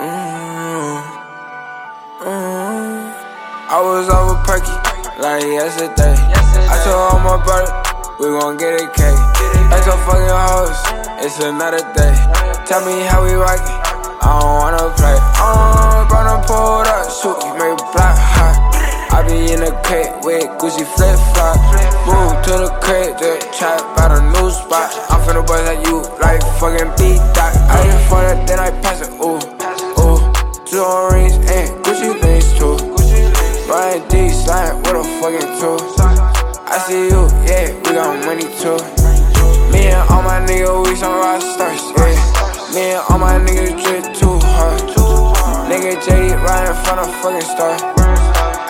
Mm, mm. I was over perky like yesterday. I told all my brothers we gon' get it cake. Ain't so fucking hoes, it's another day. Tell me how we rockin', I don't wanna play. Uh, brother pulled up, shoot, you make black hot. I be in the crate with Gucci flip flop. Move to the crate, just chat about a new spot. I'm finna buzz at you like fucking B dot. I just for it, then I pass it. Ooh, Two rings and Gucci links too. Ryan D slide with a fucking tool. I see you, yeah, we got money too. Me and all my niggas, we some rock stars, yeah. Me and all my niggas drip too hard. Nigga J right in front of fucking star.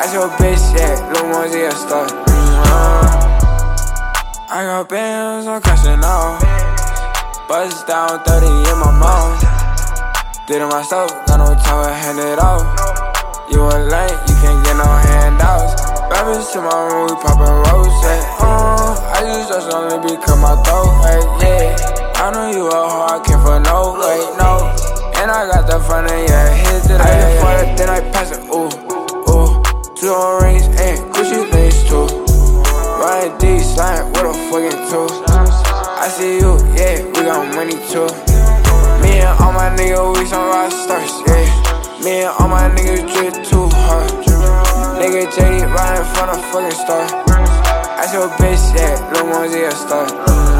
Ask your bitch, yeah, Lil Mosey a star. Mm-hmm. I got bands, I'm cashing out. Buzz down 30 in my mouth. Did it myself, got no time to hand it out. You a lame, you can't get no handouts. Rappers to my room, we poppin' rose. Uh, I just just only because my throat, hey, yeah. I know you a I can't for no, wait, no. And I got the front of your head today. I just for it, then I pass it, ooh, ooh. Two rings and Gucci links too. Ryan D slime with a fucking tool. I see you, yeah, we got money too. Me and all my Me and all my niggas drip too hard. Nigga J right in front of fucking star. Ask your bitch, yeah, Lil Mosey a star.